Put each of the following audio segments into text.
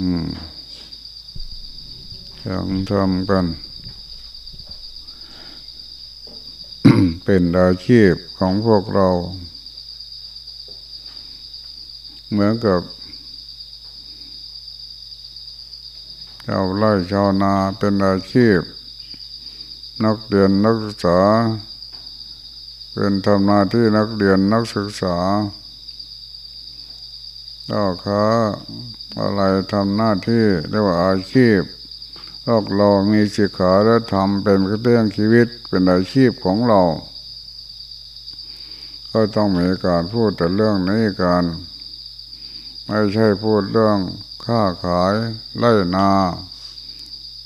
อืมยังทำกัน เป็นอาชีพของพวกเรา เหมือนกับชาวไร่ชาวนาเป็นอาชีพ นักเรียนนักศึกษา เป็นทำหน้าที่นักเรียนนักศึกษาก็ค้า อะไรทำหน้าที่เรียกว่าอาชีพพวกเรามีสิกขาและทำเป็นเรื่องชีวิตเป็นอาชีพของเรา ก็ต้องมีการพูดแต่เรื่องนี้กัน ไม่ใช่พูดเรื่องค้าขายไล่นา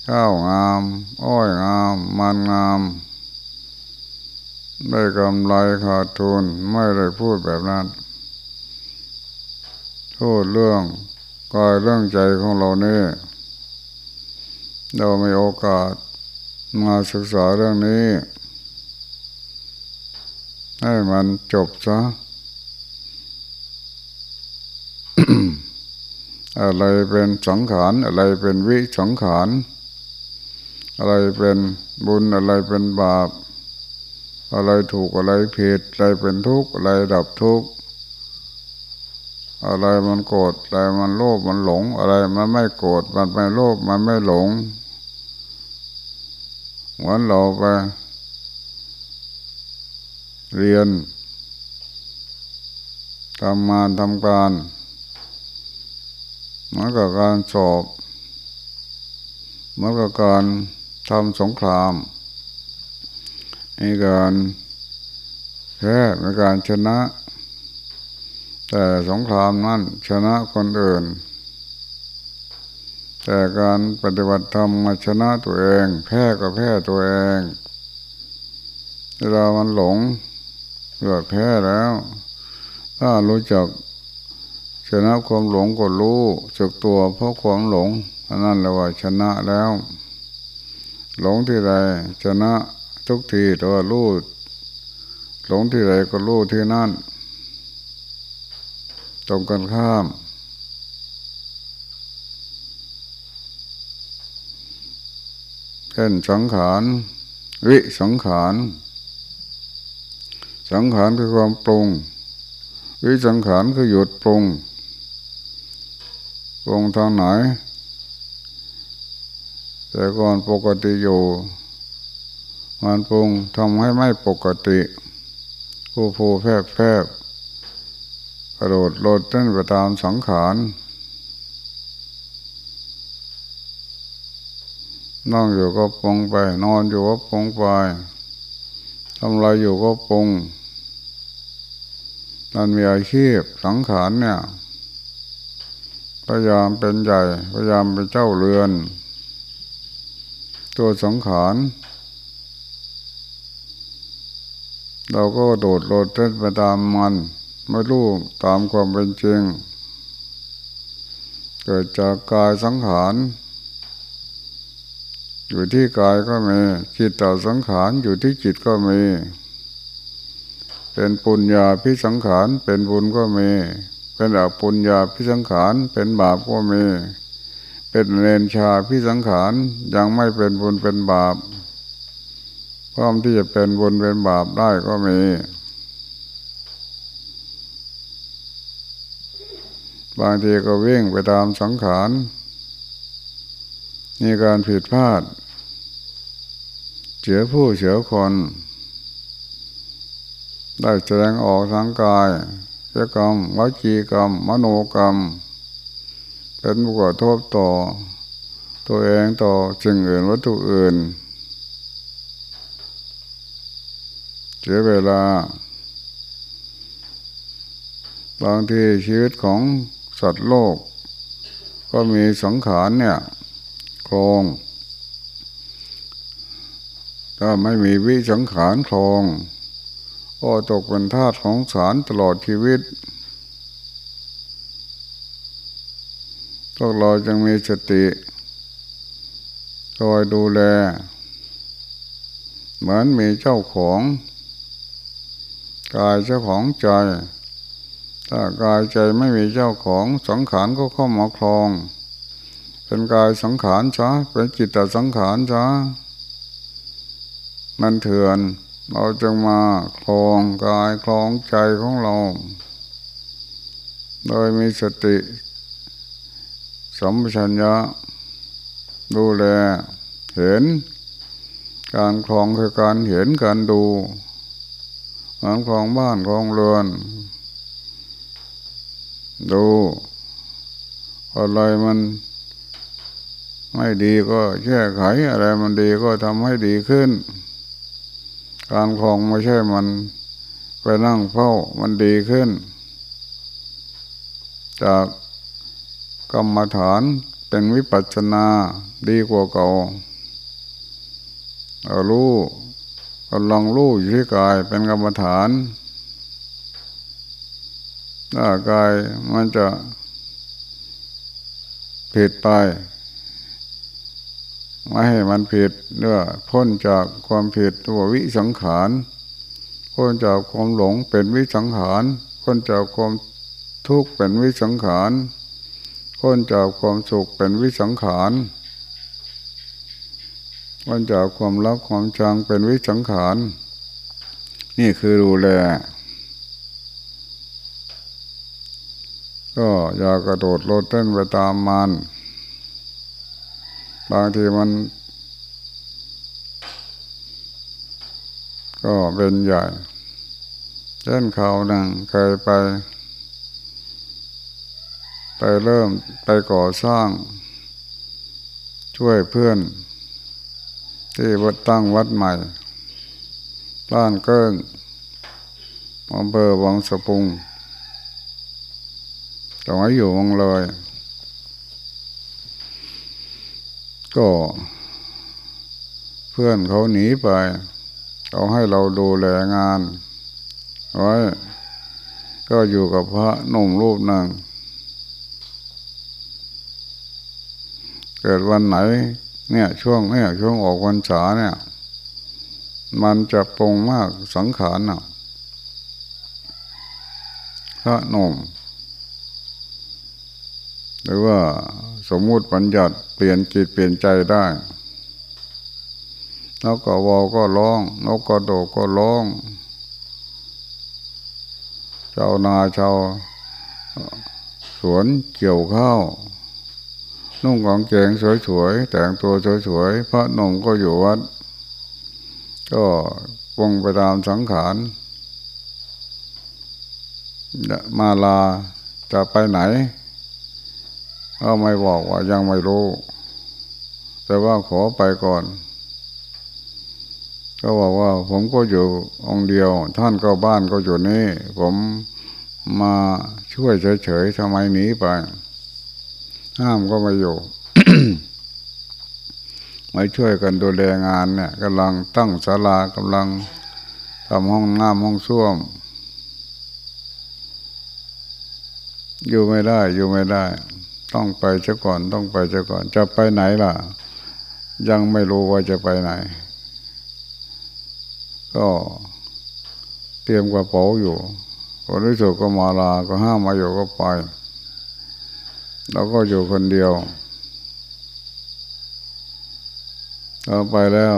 ข้าวงาม อ้อยงาม มันงาม ได้กำไรขาดทุนไม่ได้พูดแบบนั้น พูดเรื่อง กายเรื่องใจของเราเนี่ยเราไมีโอกาสมาศึกษาเรื่องนี้ ให้มันจบซะอะไรเป็นสังขารอะไรเป็นวิสังขารอะไรเป็นบุญอะไรเป็นบาป อะไรถูกอะไรผิดอะไรเป็นทุกข์อะไรดับทุกข์ อะไรมันโกรธอะไรมันโลภมันหลง อะไรมันไม่โกรธมันไม่โลภมันไม่หลงเหมือนเราไปเรียนทำงานทำการเหมือนกับการสอบเหมือนกับการทำสงครามมีการแพ้มีการชนะ แต่สงครามนั้นชนะคนอื่น แต่การปฏิบัติธรรมมาชนะตัวเอง แพ้ก็แพ้ตัวเองเวลามันหลงเกิดแพ้แล้ว ถ้ารู้จักชนะความหลงก็รู้จักตัวเพราะความหลงอันนั้นแหละว่าชนะแล้ว หลงที่ใดชนะทุกทีตัวรู้หลงที่ใดก็รู้ที่นั่น ตรงกันข้าม เช่นสังขารวิสังขาร สังขารคือความปรุง วิสังขารคือหยุดปรุง ปรุงทางไหน แต่ก่อนปกติอยู่มันปรุงทำให้ไม่ปกติผู้ผู้แพบแพบ กระโดดโลดเต้นไปตามสังขารนั่งอยู่ก็ปงไป นอนอยู่ก็ปงไปทำอะไรอยู่ก็ปงมันมีอาชีพสังขารเนี่ยพยายามเป็นใหญ่พยายามเป็นเจ้าเรือน ตัวสังขาร เราก็โดดโลดเต้นไปตามมัน ไม่รู้ตามความเป็นจริง เกิดจากกายสังขาร อยู่ที่กายก็มีจิตต่อสังขารอยู่ที่จิตก็มี เป็นปุญญาพิสังขารเป็นบุญก็มี เป็นอปุญญาพิสังขารเป็นบาปก็มี เป็นเรนชาพิสังขารยังไม่เป็นบุญเป็นบาปพร้อมที่จะเป็นบุญเป็นบาปได้ก็มี บางทีก็วิ่งไปตามสังขารมีการผิดพลาด เสียผู้เสียคน ได้แสดงออกทางกายเจกรรมวจีกรรม มโนกรรม เป็นบุกทบต่อ ตัวเองต่อสิ่งอื่นวัตถุอื่น เสียเวลา บางทีชีวิตของ สัตว์โลก ก็มีสังขารเนี่ยโครงก็ไม่มีวิสังขารโครงก็ตกเป็นทาสของสารตลอดชีวิตพวกเราจึงมีสติคอยดูแล เหมือนมีเจ้าของ กายเจ้าของใจ ถ้ากายใจไม่มีเจ้าของสังขารก็เข้ามาคลอง เป็นกายสังขารซะเป็นจิตตสังขารซะมันเถื่อนเราจึงมาคลองกายคลองใจของเรา โดยมีสติสัมปชัญญะดูแลเห็น การคลองคือการเห็นการดูการคลองบ้านคลองเรือน ดูอะไรมันไม่ดีก็แก้ไขอะไรมันดีก็ทำให้ดีขึ้น การคลองไม่ใช่มันไปนั่งเฝ้ามันดีขึ้น จากกรรมฐานเป็นวิปัสสนาดีกว่าเก่าเอารู้กำลังรู้อยู่ที่กายเป็นกรรมฐาน ถ้ากายมันจะผิดไปไม่ให้มันผิดเนื่อพ้นจากความผิดตัววิสังขารพ้นจากความหลงเป็นวิสังขารพ้นจากความทุกข์เป็นวิสังขารพ้นจากความสุขเป็นวิสังขารพ้นจากความรักความชังเป็นวิสังขารนี่คือดูแล ก็อย่ากระโดดโลดเต้นไปตามมัน บางทีมัน ก็เป็นใหญ่เช่นเขาหนึ่งเคยไป ไปเริ่มไปก่อสร้าง ช่วยเพื่อน ที่วัดตั้งวัดใหม่ บ้านเกิ้งอำเภอวังสะพุง จะไว้อยู่วังเลยก็ เพื่อนเขาหนีไปเขาให้เราดูแลงานไว้ก็อยู่กับพระหนุ่มรูปหนึ่งเกิดวันไหน เนี่ยช่วงเนี่ยช่วงออกวันษาเนี่ย มันจะปรงมากสังขารน่ะพระหนุ่ม หรือว่าสมมุติปัญญัติเปลี่ยนจิตเปลี่ยนใจได้นกกวอก็ร้องนกกระโดดก็ร้องชาวนาชาวสวนเกี่ยวข้าวนุ่งกางเกงสวยๆแต่งตัวสวยๆพระนงก็อยู่วัด ก็วงไปตามสังขารมาลาจะไปไหน ก็ไม่บอกว่ายังไม่รู้ แต่ว่าขอไปก่อน ก็บอกว่า ผมก็อยู่องเดียว ท่านก็บ้านก็อยู่นี่ ผมมาช่วยเฉยๆทำไมหนีไป ห้ามก็ไม่อยู่มาช่วยกันดูแลงานเนี่ยกำลังตั้งศาลากำลังทำห้องน้ำห้องส้วม อยู่ไม่ได้ อยู่ไม่ได้ ต้องไปเจ้าก่อนต้องไปเจ้าก่อน จะไปไหนล่ะ ยังไม่รู้ว่าจะไปไหน ก็เตรียมกระเป๋าอยู่คนที่สุดก็มาลาก็ห้ามมาอยู่ก็ไปเราก็อยู่คนเดียวเราไปแล้ว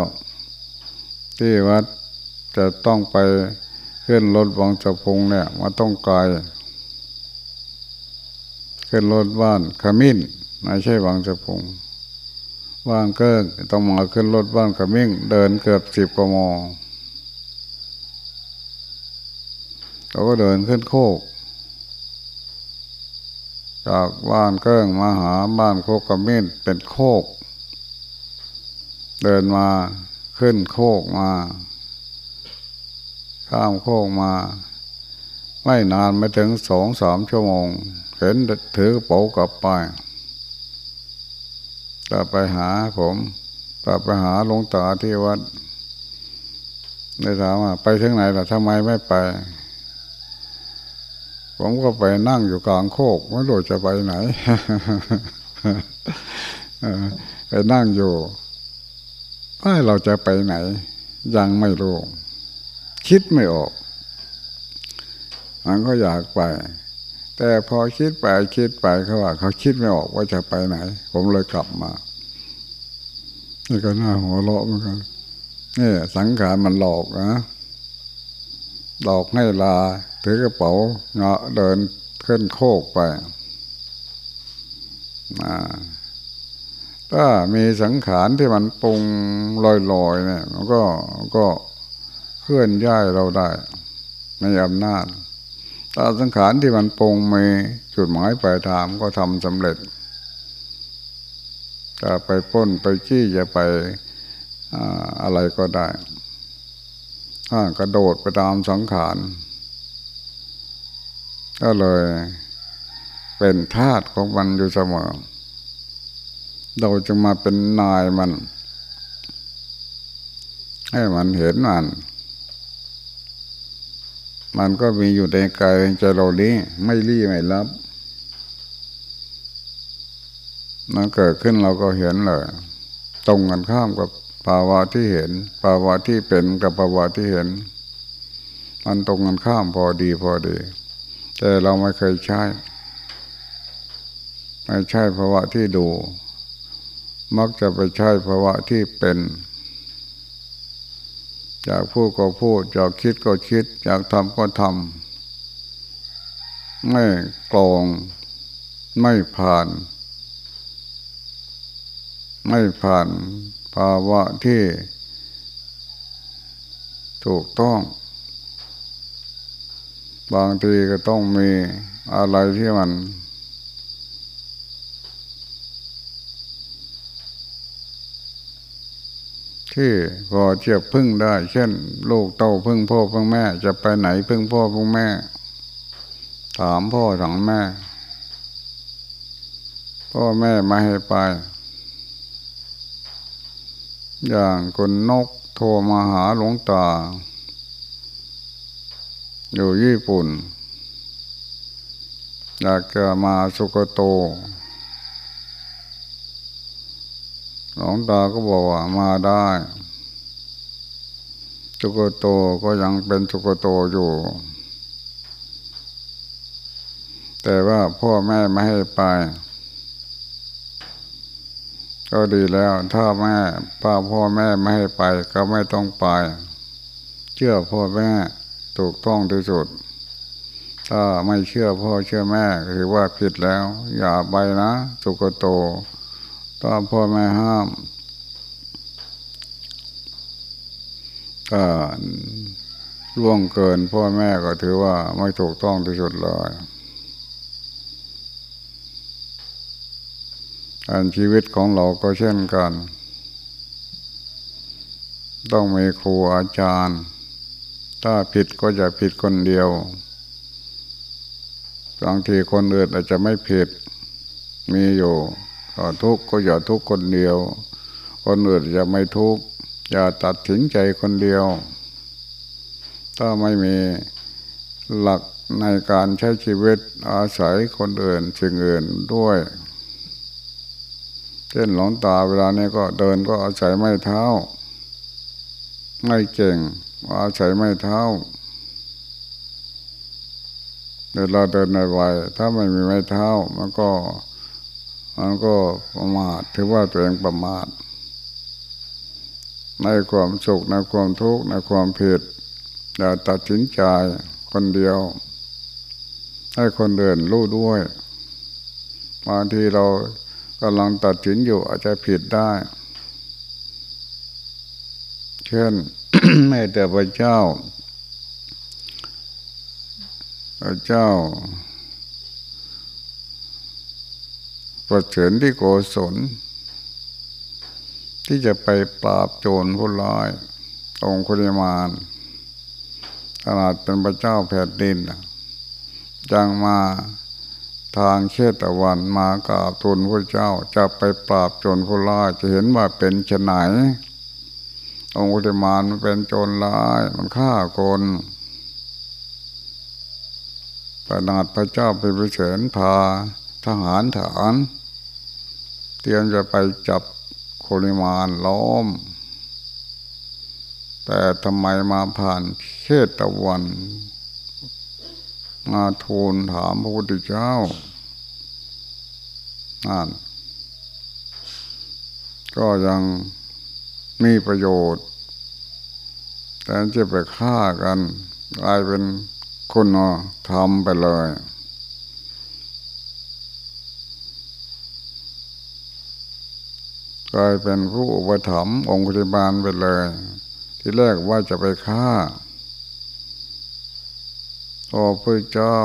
ที่วัดจะต้องไปขึ้นรถวังจะพงเนี่ยมาต้องไกล ขึ้นรถบ้านขมิ้นไม่ใช่วังสะพุงบ้านเกิ้งต้องมาขึ้นรถบ้านขมิ้นเดินเกือบสิบกมเราก็เดินขึ้นโคก จากบ้านเกิ้งมาหาบ้านโคกขมิ้นเป็นโคก เดินมาขึ้นโคกมาข้ามโคกมา ไม่นานไม่ถึงสองสามชั่วโมง เห็นถือกระเป๋ากลับไปกลับไปหาผมกลับไปหาหลวงตาที่วัดได้ถามว่าไปถึงไหนล่ะทำไมไม่ไป ผมก็ไปนั่งอยู่กลางโคกไม่รู้จะไปไหนไปนั่งอยู่ว่าเราจะไปไหน ยังไม่รู้ คิดไม่ออกมันก็อยากไป แต่พอคิดไปคิดไปเขาว่า เขาคิดไม่ออกว่าจะไปไหน ผมเลยกลับมานี่ก็น่าหัวเราะเหมือนกันนี่สังขารมันหลอกนะหลอกให้ลาถือกระเป๋าเงาะเดินขึ้นโคกไปถ้ามีสังขารที่มันปรุงลอยๆเนี่ย มันก็ก็เคลื่อนย้ายเราได้ในอำนาจ ถ้าสังขารที่มันปรงมีจุดหมายปลายทางก็ทำสำเร็จจะไปป้นไปขี้จะไปอะไรก็ได้ถ้ากระโดดไปตามสังขารก็เลยเป็นธาตุของมันอยู่เสมอ เราจะมาเป็นนายมัน ให้มันเห็นมัน มันก็มีอยู่ในกายใจเรานี้ไม่รีไม่รับ มันเกิดขึ้นเราก็เห็นเลยตรงกันข้ามกับภาวะที่เห็น ภาวะที่เป็นกับภาวะที่เห็น มันตรงกันข้ามพอดีพอดี แต่เราไม่เคยใช้ไม่ใช่ภาวะที่ดู มักจะไปใช้ภาวะที่เป็น จากพูดก็พูดจากคิดก็คิดจากทำก็ทำไม่กลองไม่ผ่าน ไม่ผ่านภาวะที่ถูกต้อง บางทีก็ต้องมีอะไรที่มัน ที่พอเทียบพึ่งได้ เช่น ลูกเต้าพึ่งพ่อพึ่งแม่ จะไปไหนพึ่งพ่อพึ่งแม่ ถามพ่อถามแม่ พ่อแม่ไม่ให้ไป อย่างคนนกโทรมาหาหลวงตา อยู่ญี่ปุ่นอยากจะมาสุกโต หลวงตาก็บอกว่ามาได้สุกโตก็ยังเป็นสุกโตอยู่ แต่ว่าพ่อแม่ไม่ให้ไป ก็ดีแล้ว ถ้าแม่ป้าพ่อแม่ไม่ให้ไป ก็ไม่ต้องไป เชื่อพ่อแม่ถูกต้องที่สุด ถ้าไม่เชื่อพ่อเชื่อแม่คือว่าผิดแล้ว อย่าไปนะสุกโต ถ้าพ่อแม่ห้ามถ้าล่วงเกินพ่อแม่ก็ถือว่าไม่ถูกต้องที่สุดเลยการชีวิตของเราก็เช่นกัน ต้องมีครูอาจารย์ ถ้าผิดก็จะผิดคนเดียวบางทีคนอื่นอาจจะไม่ผิดมีอยู่ ทุกข์ก็อย่าทุกข์คนเดียว คนอื่นจะไม่ทุกข์อย่าตัดสินใจคนเดียว ถ้าไม่มีหลักในการใช้ชีวิตอาศัยคนอื่นสิ่งอื่นด้วย เช่นหลงตาเวลานี้ก็เดินก็อาศัยไม่เท้า ไม่เก่งอาศัยไม่เท้าเวเราเดินในวัยถ้าไม่มีไม้เท้ามันก็ มันก็ประมาทถือว่าตัวเองประมาทในความสุขในความทุกข์ในความผิดอย่าตัดสินใจคนเดียว ให้คนเดินรู้ด้วยบางทีเรากำลังตัดสินอยู่อาจจะผิดได้ เช่นแม่แต่พระเจ้าพระเจ้า ประเสริญที่โกศล ที่จะไปปราบโจรผู้ร้ายองคุริมานขนาดเป็นพระเจ้าแผ่นดินจังมาทางเชตวันมากราบทูลพระเจ้าจะไปปราบโจรผู้ร้ายจะเห็นว่าเป็นชนไหนองคุริมานมันเป็นโจรร้ายมันฆ่าคนขนาดพระเจ้าไปไปเฉินพาทหารฐาน เตรียมจะไปจับโคลิมานล้อม แต่ทำไมมาผ่านเชตวัน มาทูลถามพระพุทธเจ้านั่นก็ยังมีประโยชน์ แต่จะไปฆ่ากันกลายเป็นคุณธรรมไปเลย กลายเป็นผู้อุปถัมภ์องค์ปฏิบาลไปเลย ที่แรกว่าจะไปฆ่าพอพระเจ้า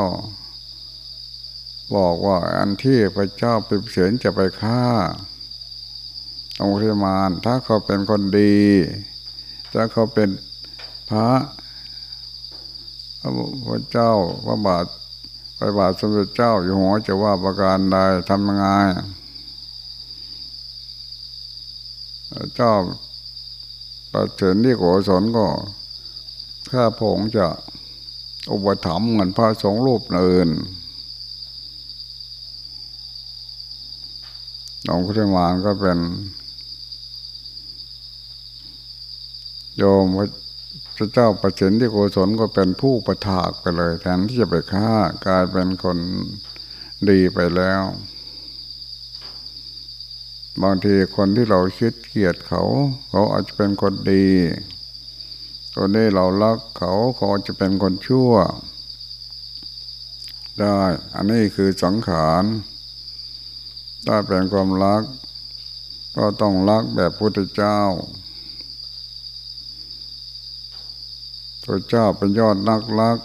บอกว่าอันที่พระเจ้าปิเสียนจะไปฆ่า องค์ปฏิบาลถ้าเขาเป็นคนดี ถ้าเขาเป็นพระพระเจ้าพระบาทพระบาทสมเด็จเจ้าอยู่หัวจะว่าประการใดทำยังไง เจ้าประเสริฐที่โกศลก็ข้าพงจะอุปถัมภ์เหมือนพระสงฆ์รูปอื่นหลวงพุทธมานก็เป็น โยมพระเจ้าประสิทธิโกศลก็เป็นผู้ประทากไปเลยแทนที่จะไปฆ่ากลายเป็นคนดีไปแล้ว บางทีคนที่เราคิดเกลียดเขา เขาอาจจะเป็นคนดีคนนี้เรารักเขาเขาอาจะเป็นคนชั่ว ได้ อันนี้คือสังขารถ้าเป็นความรัก ก็ต้องรักแบบพุทธเจ้าพระเจ้าเป็นยอดนักรัก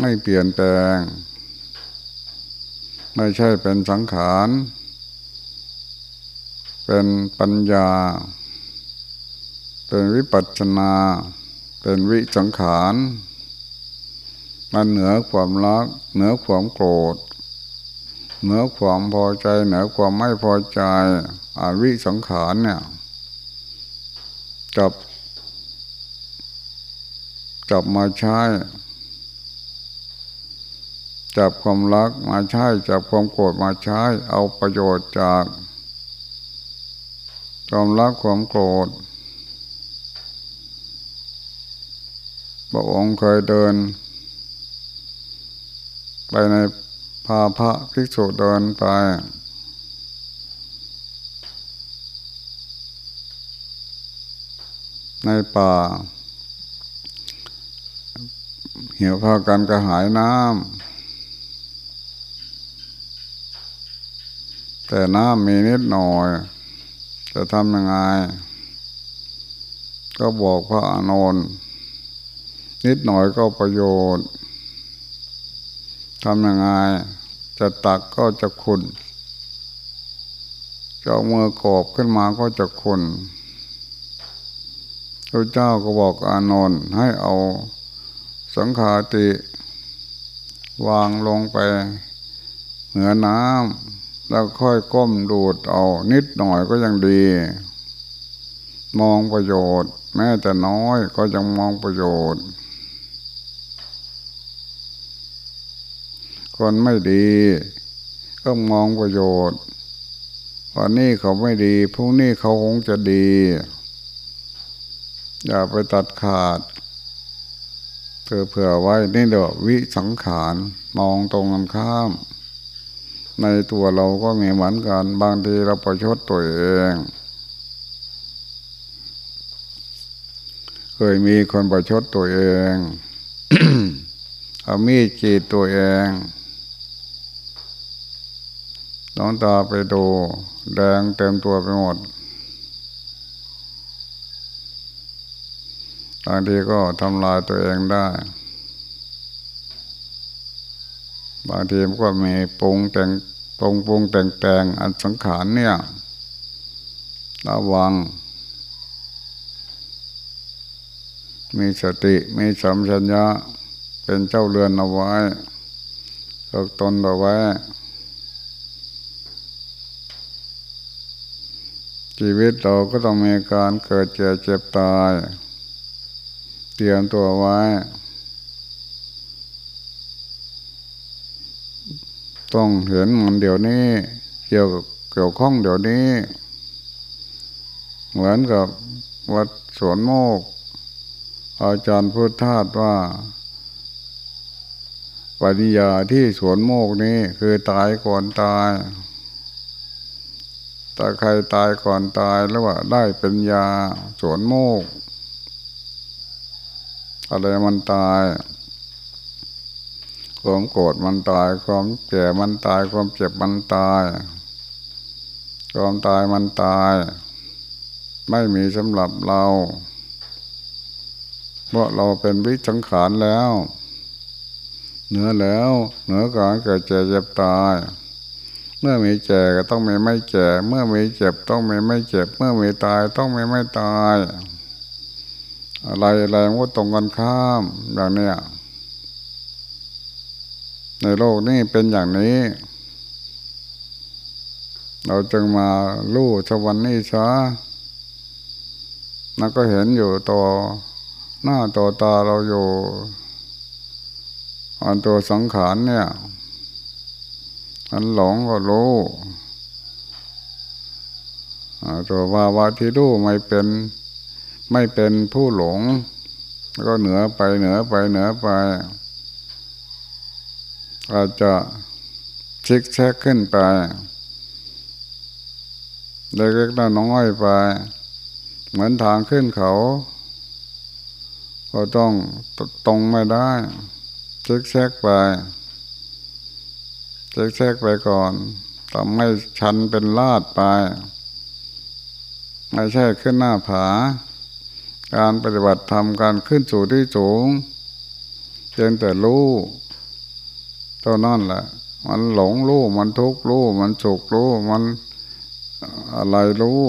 ไม่เปลี่ยนแปลง ไม่ใช่เป็นสังขาร เป็นปัญญา เป็นวิปัสสนา เป็นวิสังขารมันเหนือความรัก เหนือความโกรธ เหนือความพอใจ เหนือความไม่พอใจอวิสังขารเนี่ยกับจับมาใช้ จับความรักมาใช้จับความโกรธมาใช้ เอาประโยชน์จากความรักความโกรธพระองค์เคยเดิน ไปในพาพระภิกษุเดินไปในป่าเหี่ยวพากันกระหายน้ำ แต่น้ำมีนิดหน่อย จะทำยังไง ก็บอกพระอานนท์นิดหน่อยก็ประโยชน์ทำยังไง จะตักก็จะคุณจะเอามือกอบขึ้นมาก็จะคุณพระเจ้าก็บอกอานนท์ให้เอาสังขาติ วางลงไป เหนือน้ำ แล้วค่อยก้มดูดเอา นิดหน่อยก็ยังดี มองประโยชน์ แม้แต่น้อยก็ยังมองประโยชน์ คนไม่ดี ก็มองประโยชน์วันนี้เขาไม่ดีพรุ่งนี้เขาคงจะดี อย่าไปตัดขาดเผื่อเผื่อไว้นี่เดี๋ยววิสังขารมองตรงกันข้าม ในตัวเราก็มีเหมือนกัน บางทีเราประชดตัวเอง เคยมีคนประชดตัวเองเอามีดจีดตัวเองน้องตาไปดูแดงเต็มตัวไปหมดบางทีก็ทำลายตัวเองได้ บางทีมันก็มีปรุงแต่งปรุงปรุงแต่งแต่งอันสังขารเนี่ย ระวัง มีสติมีสัมชัญญะเป็นเจ้าเรือนเอาไว้ฝึกตนเอาไว้ ชีวิตเราก็ต้องมีการเกิดเจ็บเจ็บตาย เตรียมตัวไว้ ต้องเห็นมันเดี๋ยวนี้ เกี่ยวเกี่ยวข้องเดี๋ยวนี้ เหมือนกับวัดสวนโมก อาจารย์พุทธทาสว่าปัญญาที่สวนโมกนี้คือตายก่อนตายถ้าใครตายก่อนตายแล้วว่าได้เป็นยาสวนโมก อะไรมันตาย ความโกรธมันตาย ความแก่มันตาย ความเจ็บมันตาย ความตายมันตาย ไม่มีสำหรับเรา เพราะเราเป็นวิสังขารแล้ว เหนือแล้ว เหนือการเกิดเจ็บเจ็บตาย เมื่อมีแก่ก็ต้องมีไม่แก่ เมื่อมีเจ็บต้องมีไม่เจ็บ เมื่อมีตายต้องมีไม่ตาย อะไรอะไรมันก็ตรงกันข้ามอย่างเนี้ย ในโลกนี้เป็นอย่างนี้ เราจึงมาลู่ชวันนี้ช้านั่นก็เห็นอยู่ต่อหน้าต่อตาเราอยู่อันตัวสังขารเนี่ย อันหลงก็รู้ตัววาวาที่รู้ไม่เป็นไม่เป็นผู้หลง ก็เหนือไปเหนือไปเหนือไป อาจจะชิกแชกขึ้นไปเล็กๆน้อยไป เหมือนทางขึ้นเขาก็ต้องตรงไม่ได้ชิกแชกไปแทกไปก่อนทำให้ชันเป็นลาดไป ไม่ใช่ขึ้นหน้าผา การปฏิบัติธรรมการขึ้นสู่ที่สูงเพียงแต่รู้ ท่านั้นแหละ มันหลงรู้ มันทุกข์รู้ มันสุขรู้ มันอะไรรู้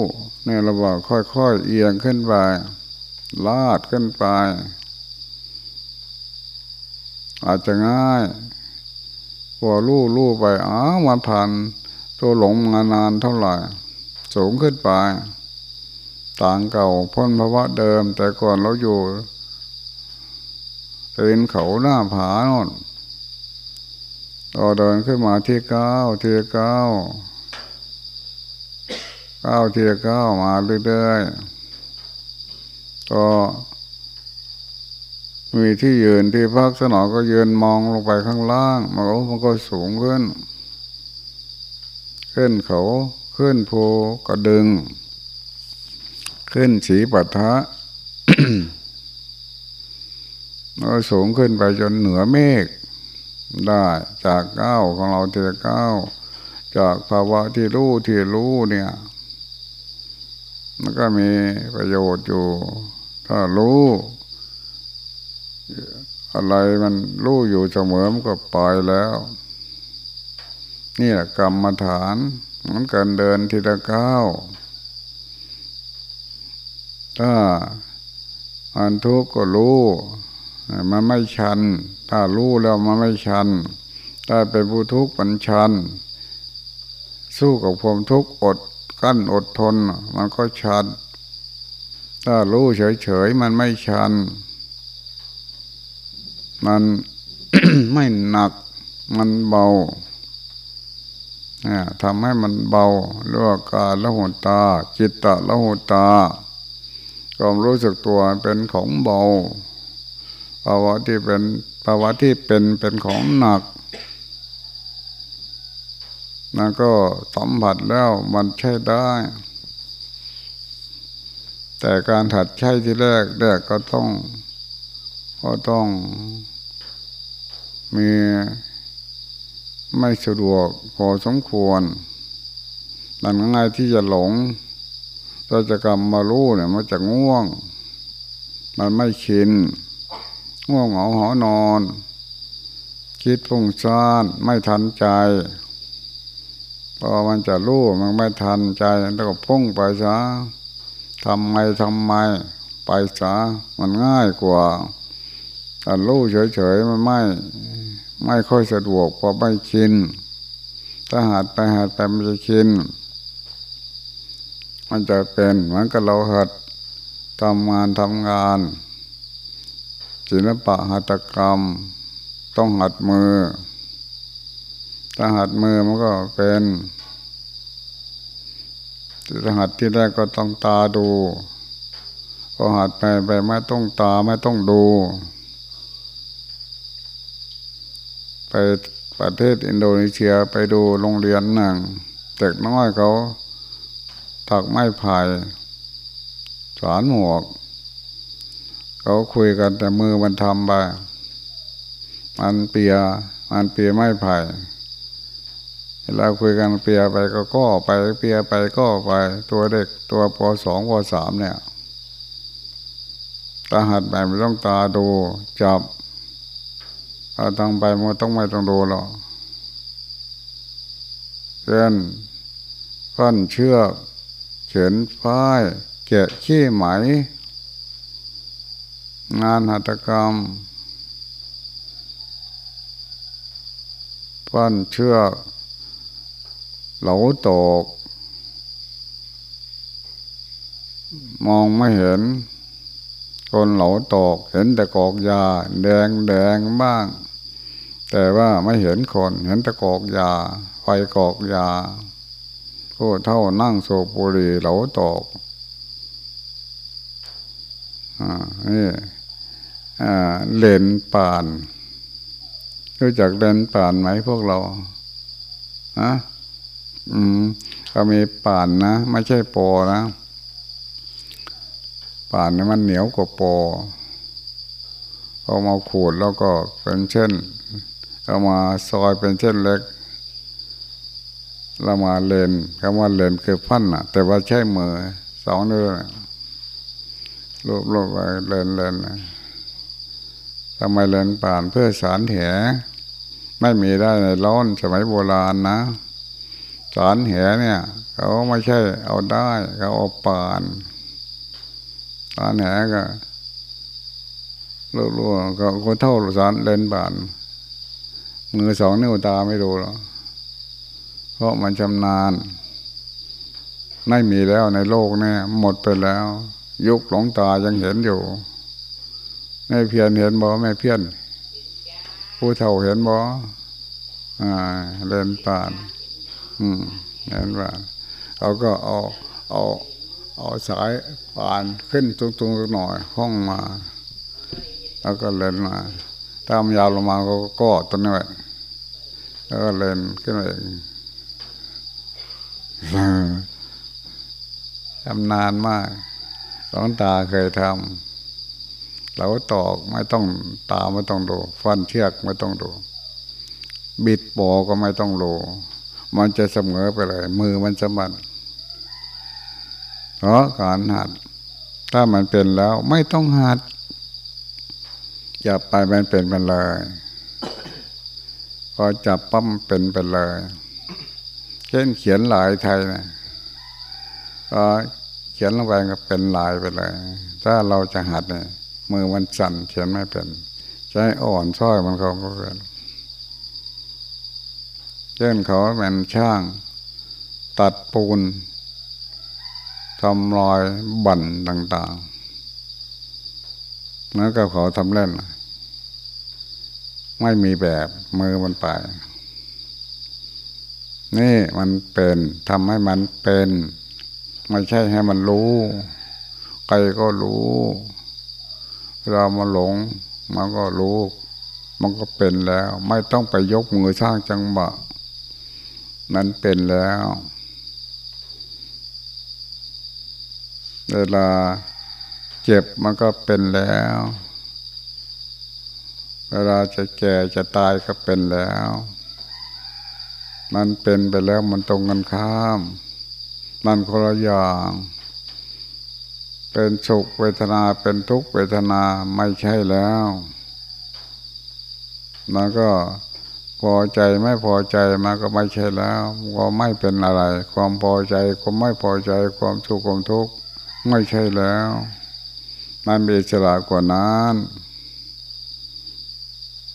เนี่ยเราบอกค่อยๆเอียงขึ้นไป ลาดขึ้นไป อาจจะง่ายพอลู่ลู่ไปอ้าวมันผ่านตัวหลงมานานเท่าไหร่ สูงขึ้นไป ต่างเก่าพ้นภาวะเดิม แต่ก่อนเราอยู่เป็นเขาหน้าผาโน่น เราเดินขึ้นมาที่เก้าที่เก้าเก้าที่เก้ามาเรื่อยๆก็มีที่ยืนที่พักสนอก็ยืนมองลงไปข้างล่างมันก็มันก็สูงขึ้น ขึ้นเขาขึ้นภูกระดึง ขึ้นสีปัทะก็สูงขึ้นไปจนเหนือเมฆ ได้จากเก้าของเราทียเก้าจากภาวะที่รู้ที่รู้เนี่ย มันก็มีประโยชน์อยู่ ถ้ารู้ อะไรมันรู้อยู่เสมอมันก็ปล่อยแล้วนี่แหละกรรมฐานมันการเดินทีละก้าวถ้าอันทุกข์ก็รู้ มันไม่ชัน ถ้ารู้แล้วมันไม่ชัน ถ้าเป็นผู้ทุกข์มันชัน สู้กับความทุกข์อดกั้นอดทน มันก็ชัน ถ้ารู้เฉยๆมันไม่ชัน มันไม่หนักมันเบาทำให้มันเบาเรื่องการละหุตา จิตตะละหุตาความรู้สึกตัวเป็นของเบาภาวะที่เป็นาวะที่เป็นเป็นของหนักนั่นก็สัมผัสแล้วมันใช่ได้ แต่การถัดใช่ที่แรกแรกก็ต้อง ก็ต้อง มีไม่สะดวกพอสมควรมันง่ายที่จะหลงเราจะกรรมมารู้เนี่ยมันจะง่วง มันไม่ชิน ง่วงเหงาหอนอน คิดฟุ้งซ่านไม่ทันใจพอมันจะรู้มันไม่ทันใจแล้วก็พุ่งไปซะทำไมทำไม ไปซะมันง่ายกว่าแต่รู้เฉยๆมันไม่ ไม่ค่อยสะดวกเพราะไม่ชินถ้าหัดไปหัดไปมันจะชินมันจะเป็นเหมือนกับเราหัดทำงานทำงาน ศิลปะหัตกรรม ต้องหัดมือ ถ้าหัดมือมันก็เป็นถ้าหัดที่แรกก็ต้องตาดูพอหัดไปไปไม่ต้องตาไม่ต้องดู ไปประเทศอินโดนีเซียไปดูโรงเรียนหนึ่งเด็กน้อยเขาถักไม้พายสารหมวก เขาคุยกันแต่มือมันทำไปมันเปียมันเปียไม้ไผ่เราคุยกันเปียไปก็ก็ไปเปียไปก็ไป ตัวเด็กตัวปสองปสามเนี่ยตาหัดแบบไม่ต้องตาดูจับถ้าทางไปมันต้องไม่ต้องดูหรอกเช่นขั้นเชือกเขียนฝ้ายแกะขี้ไหม งานหัตถกรรม ปั้นเชือกเหลาตก มองไม่เห็น คนเหลาตกเห็นแต่กอกยา แดงแดงบ้าง แต่ว่าไม่เห็นคนเห็นแต่กอกยา ไฟกอกยาผู้เท่านั่งโซปุรีเหลาตกอ่านี่อ่า เลนป่าน รู้จักเลนป่านไหมพวกเราฮะอืมก็มีป่านนะ ไม่ใช่โปนะ ป่านนี่มันเหนียวกว่าโปเอามาขูดแล้วก็เป็นเช่น เอามาซอยเป็นเช่นเล็กเรามาเลนคำว่าเลนคือพันอะแต่ว่าใช้มือสองนิ้วรูปรูปไปเลนเลน ทำไมเลนป่านเพื่อสารแหไม่มีได้ในร้อนสมัยโบราณนะ สารแหเนี่ยเขาไม่ใช่เอาได้เขาเอาป่านสารแหก็รูปๆก็คนเท่าสารเลนป่านมือสองนิ้วตาไม่ดูหรอกเพราะมันชำนาญ ไม่มีแล้วในโลกนี่หมดไปแล้ว ยุคหลงตายังเห็นอยู่ แม่เพียนเห็นบ่แม่เพียนผู้เฒ่าเห็นบ่อ่าเล่นป่าน อืมเห็นว่าเขาก็เอาเอาเอาสายป่านขึ้นตรงๆหน่อยห้องมา แล้วก็เล่นมาถ้ามยาวลงมาก็ก็ต้นนี้แล้วก็เล่นขึ้นไปทำนานมากหลวงตาเคยทำ เราตอกไม่ต้องตาไม่ต้องดู ฟันเชือกไม่ต้องดู บิดปอก็ไม่ต้องดูมันจะเสมอไปเลย มือมันจะมันเพราะการหัด ถ้ามันเป็นแล้วไม่ต้องหัด อย่าไปมันเป็นไปเลยพอจับปั๊มเป็นไปเลย เช่นเขียนลายไทยนะก็เขียนลงไปก็เป็นลายไปเลย ถ้าเราจะหัดเนี่ย มือมันสั่นเขียนไม่เป็น ใช้อ่อนช้อยมันเขาก็เป็นเช่นเขาเป็นช่าง ตัดปูนทำรอยบั่นต่างๆแล้วก็เขาทำเล่น ไม่มีแบบมือมันไป นี่มันเป็นทำให้มันเป็น ไม่ใช่ให้มันรู้ ใครก็รู้ เรามาหลงมันก็รู้มันก็เป็นแล้ว ไม่ต้องไปยกมือสร้างจังหวะมันเป็นแล้ว เวลาเจ็บมันก็เป็นแล้ว เวลาจะแก่จะตายก็เป็นแล้ว มันเป็นไปแล้วมันตรงกันข้าม มันคนละอย่าง เป็นสุขเวทนาเป็นทุกข์เวทนาไม่ใช่แล้วมันก็พอใจไม่พอใจมันก็ไม่ใช่แล้วก็ไม่เป็นอะไร ความพอใจก็ไม่พอใจความสุขความทุกข์ไม่ใช่แล้วมันมีฉลาดกว่านั้น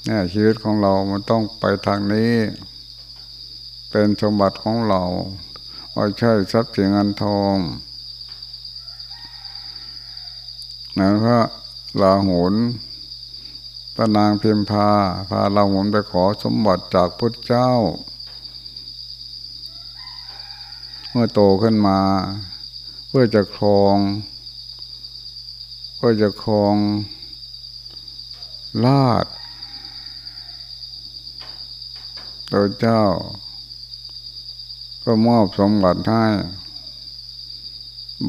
เนี่ยชีวิตของเรามันต้องไปทางนี้ เป็นสมบัติของเราไม่ใช่ทรัพย์สินเงินทอง นะพระลาหุนพระนางพิมพา พาลาหุนไปขอสมบัติจากพุทธเจ้า เมื่อโตขึ้นมา เพื่อจะครองเพื่อจะครองลาดตัวเจ้า ก็มอบสมบัติให้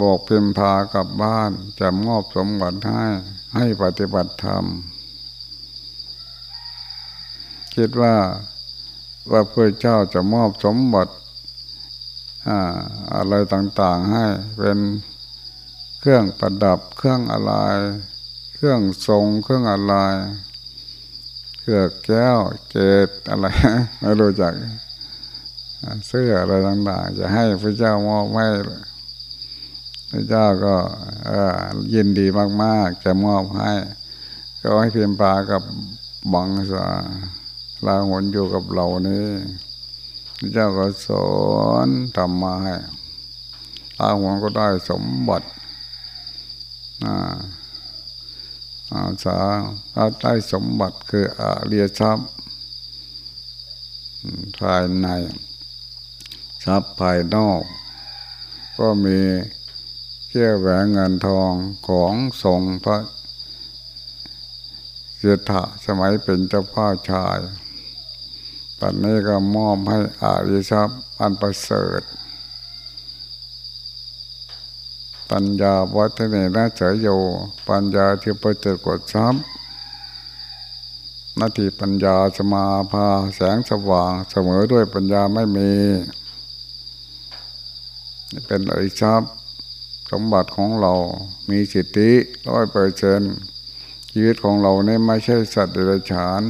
บอกเพิมพากลับบ้านจะมอบสมบัติให้ให้ปฏิบัติธรรม คิดว่าว่าพระเจ้าจะมอบสมบัติอะไรต่างๆให้เป็นเครื่องประดับเครื่องอะไร เครื่องทรงเครื่องอะไรเครื่องแก้วเกตอะไรไม่รู้จักเสื้ออะไรต่างๆจะให้พระเจ้ามอบให้ พระเจ้าก็ยินดีมาก ๆ จะมอบให้ ก็ให้เพียงปากับบังสาลาหนอยู่กับเรานี่พระเจ้าก็สอนทำมาให้ลาหนก็ได้สมบัติอาสาอาได้สมบัติคืออาเรียทรัพย์ภายในทรัพย์ภายนอก ก็มี เชื่อแหวนเงินทองของทรงพระเสถะสมัยเป็นเจ้าพ่อชายตอนนี้ก็มอบให้อาริทรัพย์อันประเสริฐ ปัญญาวัฒนนาเฉยโย ปัญญาที่ประเจริญกว่าซ้ำนาทีปัญญาสมาพาแสงสว่างเสมอด้วยปัญญาไม่มี เป็นอริทรัพย์ สมบัติของเรามีสิทธิร้อยเปอร์เซนชีวิตของเราเนี่ยไม่ใช่สัตว์เดรัจฉาน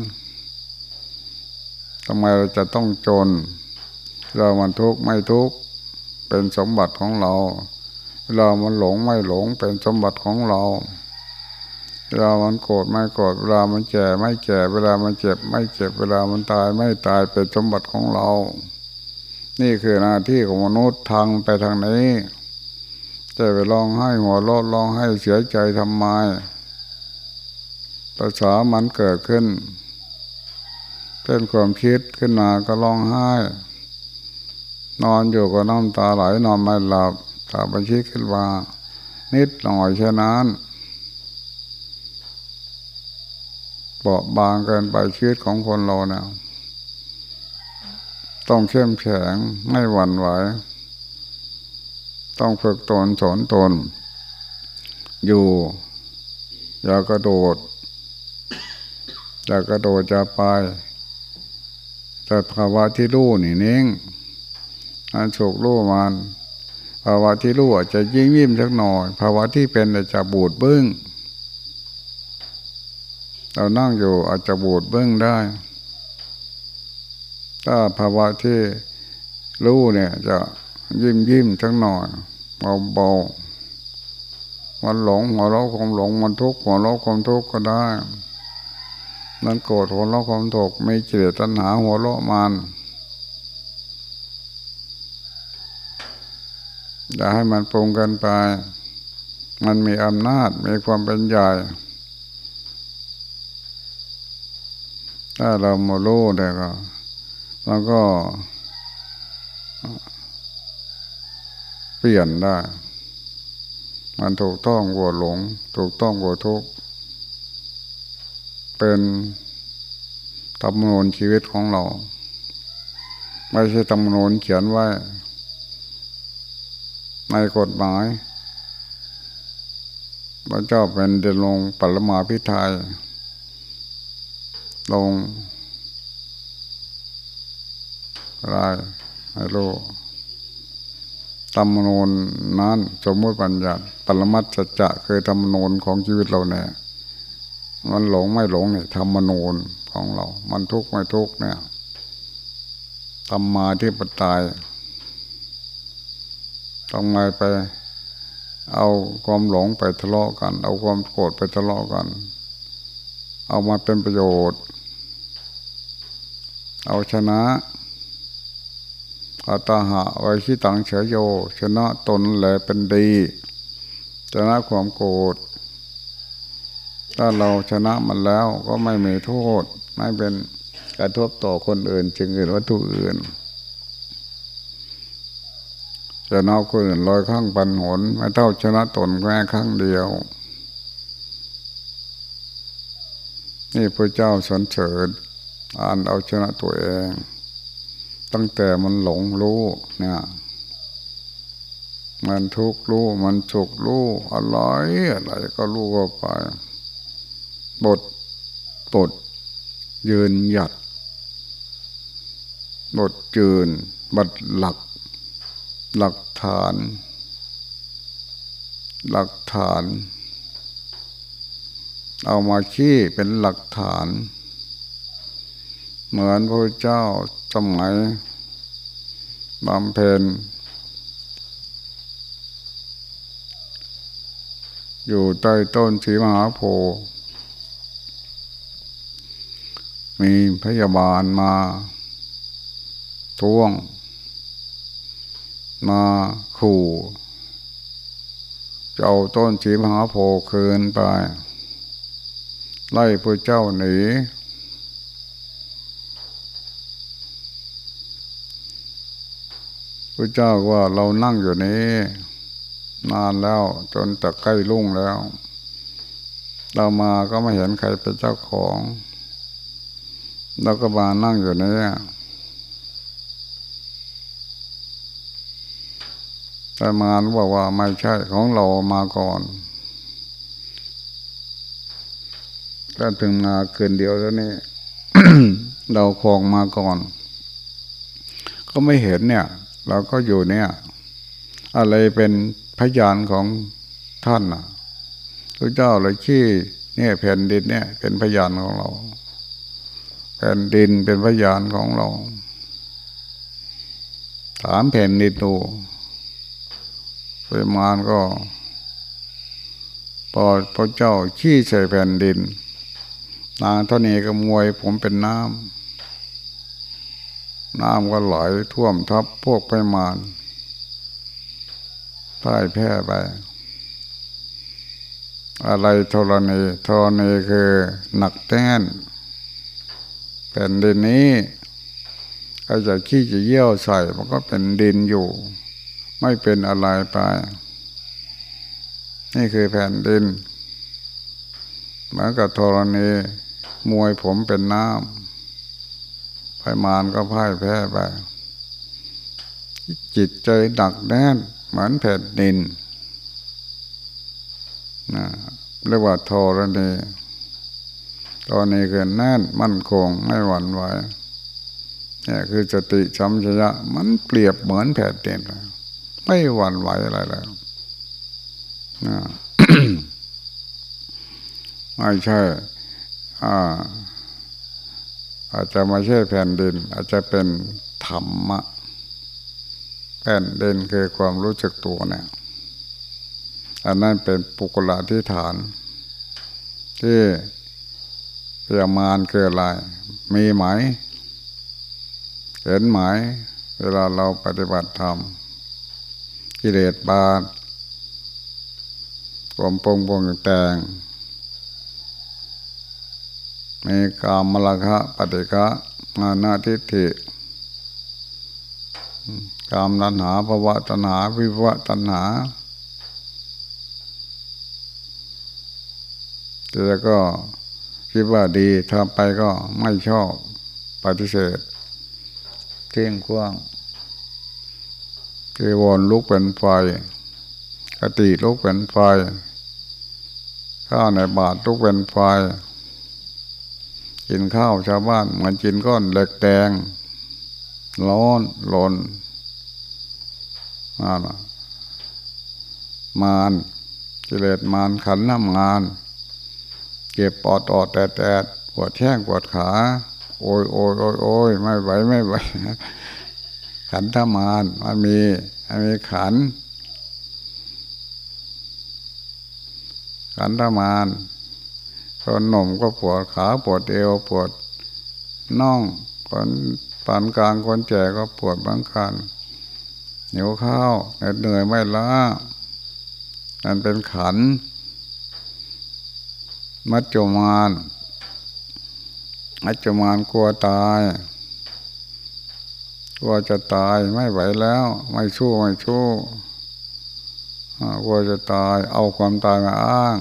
ทำไมเราจะต้องจน เรามันทุกข์ไม่ทุกข์เป็นสมบัติของเราเวลามันหลงไม่หลงเป็นสมบัติของเราเวลามันโกรธไม่โกรธเวลามันแก่ไม่แก่เวลามันเจ็บ ไม่เจ็บเวลามันตายไม่ตายเป็นสมบัติของเรา นี่คือหน้าที่ของมนุษย์ทางไปทางนี้ จะไปร้องไห้หัวเราะร้องไห้เสียใจทำไมภาษามันเกิดขึ้นเป็นความคิดขึ้นมาก็ร้องไห้ นอนอยู่ก็น้ำตาไหลนอนไม่หลับถ้าบัญชีขึ้นว่านิดหน่อยเช่นั้นเบาบางเกินไปชีวิตของคนเราเนี่ยต้องเข้มแข็งไม่หวั่นไหว ต้องฝึกตนสอนตน อยู่ อย่ากระโดด อย่ากระโดดจะไปแต่ภาวะที่รู้นี่นิ่งอันโฉกรู้มัน ภาวะที่รู้อาจจะยิ่งยิ่มสักหน่อย ภาวะที่เป็นอาจจะบูดเบิ้งเรานั่งอยู่อาจจะบูดเบิ้งได้ ถ้าภาวะที่รู้เนี่ยจะ ยิ้มยิ้มสักหน่อยเบาเบามันหลงหัวเราะความหลงมันทุกข์หัวเราะความทุกข์ก็ได้มันโกรธหัวเราะความทุกข์ไม่เจตตัณหาหัวเราะมันอย่าให้มันปรุงกันไป มันมีอำนาจมีความเป็นใหญ่ถ้าเราโมโล่ได้ก็เราก็ ปลี่ยนได้ มันถูกต้องกว่าหลง ถูกต้องกว่าทุกเป็นตำนวนชีวิตของเรา ไม่ใช่ตำนวนเขียนไว้ ในกฎหมายพระเจ้าเป็นเดลงปรมาพิไทยลงอะไรให้รู้ ตำมนูนนั้นสมมติปัญญาปรมัตจจะคือธรรมนูนของชีวิตเราเนี่ยมันหลงไม่หลงเนี่ยธรรมนูนของเรา มันทุกข์ไม่ทุกข์เนี่ยธรรมาที่ปตายทำไมไป เอาความหลงไปทะเลาะกัน เอาความโกรธไปทะเลาะกัน เอามาเป็นประโยชน์ เอาชนะ อัตหะไว้ที่ตังเฉยโย ชนะตนแหลเป็นดี ชนะความโกรธถ้าเราชนะมันแล้วก็ไม่มีโทษ ไม่เป็นกระทบต่อคนอื่นจึงอื่นวัตถุอื่นจะนาคนอื่นลอยข้างปันหน ไม่เท่าชนะตนแค่ครั้งเดียว นี่พระเจ้าสนเสริญอ่านเอาชนะตัวเอง ตั้งแต่มันหลงรู้เนี่ยมันทุกข์รู้ มันสุขรู้อะไรอะไรก็รู้ก็ไป บทบทยืนหยัด บทยืนบัดหลัก หลักฐาน หลักฐาน เอามาขี้เป็นหลักฐาน เหมือนพระเจ้า สมัยบำเพ็ญอยู่ใต้ต้นสีมหาโพธิ์มีพยาบาลมาท้วง มาขู่จะเอาต้นสีมหาโพธิ์คืนไป ไล่พระเจ้าหนี พระเจ้าว่าเรานั่งอยู่นี้ นานแล้วจนตะใกล้รุ่งแล้ว เรามาก็ไม่เห็นใครเป็นเจ้าของเราก็มานั่งอยู่นี้แต่มารบอกว่าไม่ใช่ของเรามาก่อนก็ถึงมาเกินเดียวแล้วนี่เราคลองมาก่อน ก็ไม่เห็นเนี่ย เราก็อยู่เนี่ย อะไรเป็นพยานของท่านอะพระเจ้าเลยขี้เนี่ยแผ่นดินเนี่ย เป็นพยานของเรา แผ่นดินเป็นพยานของเรา ถามแผ่นดินดูปริมาณก็พอพระเจ้าขี้ใส่แผ่นดินนางเท่านี้ก็มวยผมเป็นน้ำ น้ำก็ไหลท่วมทับพวกไปมานพ่ายแพ้ไป อะไรธรณีธรณีคือหนักแน่นแผ่นดินนี้ก็จะขี้จะเยี่ยวใส่มันก็เป็นดินอยู่ ไม่เป็นอะไรไป นี่คือแผ่นดินเหมือนกับธรณีมวยผมเป็นน้ำ ไปมานก็พ่ายแพ้ไป จิตใจหนักแน่น เหมือนแผ่นดินนะเรียกว่าโทรณีตอนนี้คือแน่นมั่นคงไม่หวั่นไหวนี่คือสติชัมชยะ มันเปรียบเหมือนแผ่นดินไม่หวั่นไหวอะไรแล้วนะไม่ใช่ อ่า อาจจะไม่ใช่แผ่นดิน อาจจะเป็นธรรมะ แผ่นดินคือความรู้จักตัวเนี่ยอันนั้นเป็นปุกลาธิฐาน ที่พยามานคืออะไร มีไหม เห็นไหม เวลาเราปฏิบัติธรรมกิเลสบาดความปงปงแต่ง มีกามลคะปฏิฆะมานาทิฏฐิกามตัณหาภวะตัณหา วิวะตัณหาแต่ก็คิดว่าดีทำไปก็ไม่ชอบปฏิเสธเที่ยงกว้างเกวรลุกเป็นไฟกติลุกเป็นไฟข้าในบาทลุกเป็นไฟ กินข้าวชาวบ้านเหมือนกินก้อนเหล็กแดงร้อนหลนมาละมานกิเลสมานขันน้ำงาน เก็บปอดออดแต่แต่ปวดแข้งปวดขา โอยโอยโอยโอยไม่ไหวไม่ไหวขันธมานมันมีมันมีขันขันธมาน คนหนุ่มก็ปวดขาปวดเอวปวดน่องคนปานกลางคนแก่ก็ปวดบางคันเหนียวข้าวเหนื่อยไม่ล้านั่นเป็นขัน มัจจุมานมัจจุมานกลัวตายกลัวจะตายไม่ไหวแล้ว ไม่ชู้ไม่ชู้กลัวจะตายเอาความตายมาอ้าง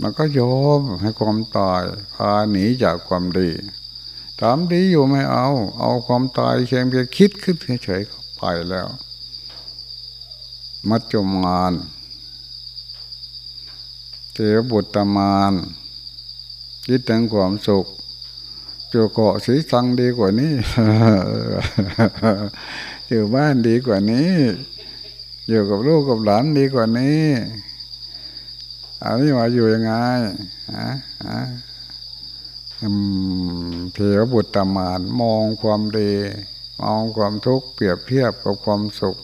มันก็ยอมให้ความตายพาหนีจากความดีถามดีอยู่ไม่เอา เอาความตายเพียงเพียงคิดขึ้นเฉยๆไปแล้ว มัจจุมานเทวบุตรมานคิดถึงความสุขจูเกาะสีสังดีกว่านี้อยู่บ้านดีกว่านี้ อยู่กับลูกกับหลานดีกว่านี้ อันนี้มาอยู่ยังไงฮะฮะเทวบุตรมานมองความดี มองความทุกข์เปรียบเทียบกับความสุข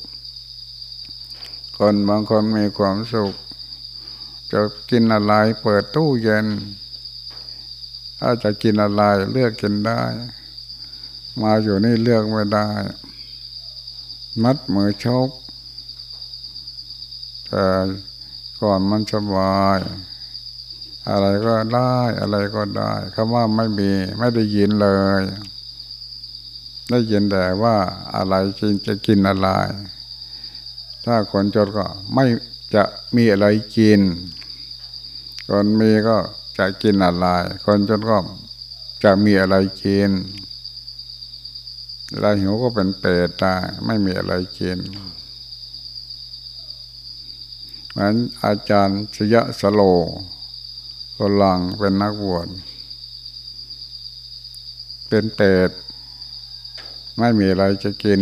คนบางคนมีความสุข จะกินอะไรเปิดตู้เย็น ถ้าจะกินอะไรเลือกกินได้ มาอยู่นี่เลือกไม่ได้ มัดมือชกแต่ ก่อนมันสบาย อะไรก็ได้อะไรก็ได้คำว่าไม่มีไม่ได้ยินเลย ได้ยินแต่ว่าอะไรกินจะกินอะไร ถ้าคนจนก็ไม่จะมีอะไรกิน คนมีก็จะกินอะไร คนจนก็จะมีอะไรกินเวลาหิวก็เป็นเปรตได้ไม่มีอะไรกิน เหมือนอาจารย์ชยะสโลกลังเป็นนักบวชเป็นเปรตไม่มีอะไรจะกิน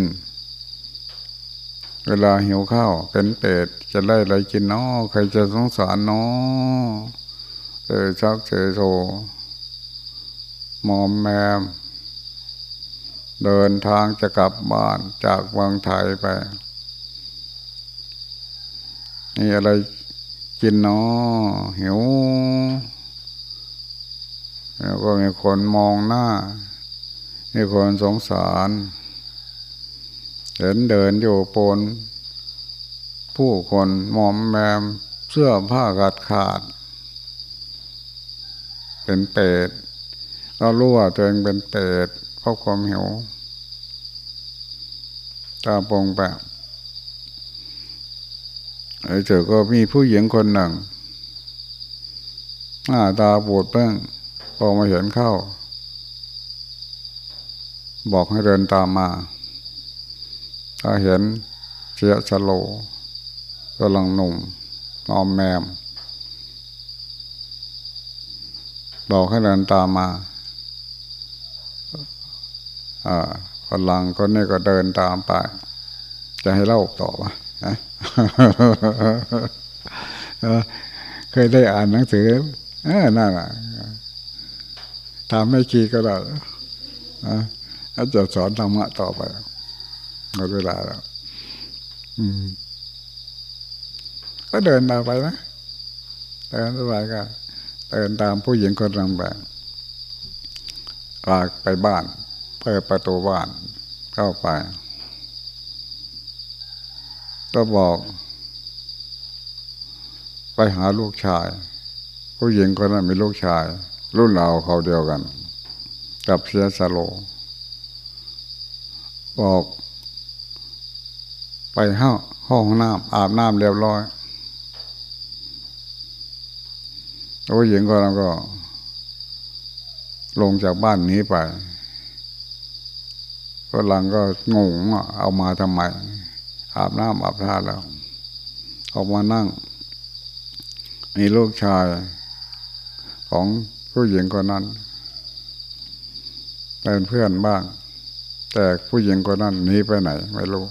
เวลาหิวข้าวเป็นเปรตจะไล่อะไรกินเนาะใครจะสงสารเนาะเออชักเฉยโซมอมแมม เดินทางจะกลับบ้านจากวังไทยไป นี่อะไรกินเนาะหิว แล้วก็มีคนมองหน้า มีคนสงสาร เห็นเดินอยู่ปน ผู้คนมอมแมมเสื้อผ้าขาดขาด เป็นเปรตเรารู้ว่าตัวเองเป็นเปรตเพราะความหิวตาปงแบบ ไอ้เจอก็มีผู้หญิงคนหนึ่งหน้าตาปวดเป้งพอมาเห็นเข้า บอกให้เดินตามมา ถ้าเห็นเชียสโลกำลังหนุ่มนอมแมม บอกให้เดินตามมาอ่าพลังคนนี้ก็เดินตามไป จะให้เล่าต่อวะ เคยได้อ่านหนังสือเออนั่นแหละทำไม่คีก็ได้อาจะสอนธรรมะต่อไปหมดเวลาแล้วก็เดินตามไปนะเดินสบายก็เดินตามผู้หญิงคนรังแบบลากไปบ้าน เปิดประตูบ้านเข้าไป ก็บอก ไปหาลูกชาย ผู้หญิงคนนั้นมีลูกชาย รุ่นเราเขาเดียวกัน กับเสียสโล บอก ไปห้องห้องน้ำอาบน้ำเรียบร้อยผู้หญิงคนนั้นก็ ลงจากบ้านนี้ไปก็หลังก็งงเอามาทำไม อาบน้ำอาบท่าแล้ว ออกมานั่ง มีลูกชายของผู้หญิงคนนั้นเป็นเพื่อนบ้าง แต่ผู้หญิงคนนั้นหนีไปไหน ไม่รู้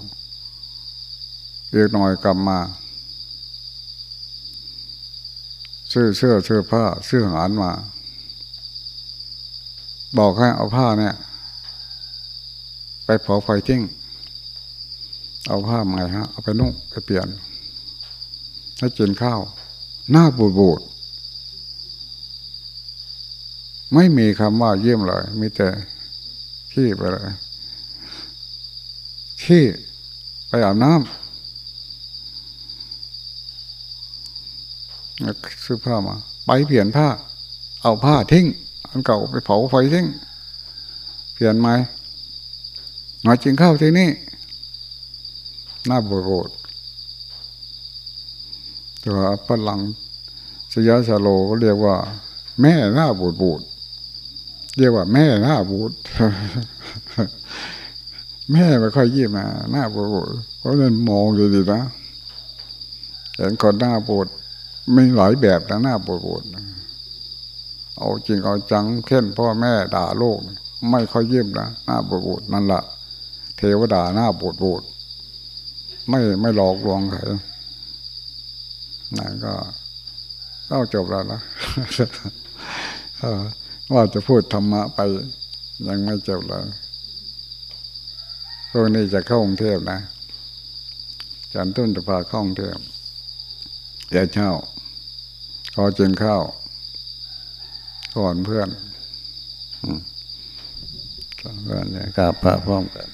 อีกหน่อยกลับมา ซื้อเสื้อเสื้อผ้าซื้ออาหารมา บอกให้เอาผ้าเนี่ย ไปเผาไฟทิ้ง เอาผ้าใหม่ฮะเอาไปนุ่งไปเปลี่ยนให้กินข้าว หน้าบูดบูดไม่มีคำว่าเยี่ยมเลยมีแต่ขี้ไปเลยขี้ไปอาบน้ำซื้อผ้ามา ไปเปลี่ยนผ้า เอาผ้าทิ้ง อันเก่าไปเผาไฟทิ้ง เปลี่ยนไหมมากินข้าวที่นี่ หน้าบูดตัวพลังสยาสโลก็เรียกว่า แม่หน้าบูดบูดเรียกว่าแม่หน้าบูดแม่ไม่ค่อยยิ้มนะหน้าบูดเพราะนั้นมองดีนะเห็นคนหน้าบูดมีหลายแบบนะหน้าบูดๆเอาจริงเอาจังเช่นพ่อแม่ด่าลูกไม่ค่อยยิ้มนะหน้าบูดๆนั่นแหละเทวดาหน้าบูดบูด ไม่ไม่หลอกลวงใครนั่นก็ก็จบแล้วนะว่าจะพูดธรรมะไป ยังไม่จบเลยพวกนี้จะเข้ากรุงเทพนะจันต้นจะพาเข้ากรุงเทพเดี๋ยวเช่าขอจึงเข้าก่อนเพื่อนอืมก่อนเพื่อนเนี่ยกราบพระพร้อมกัน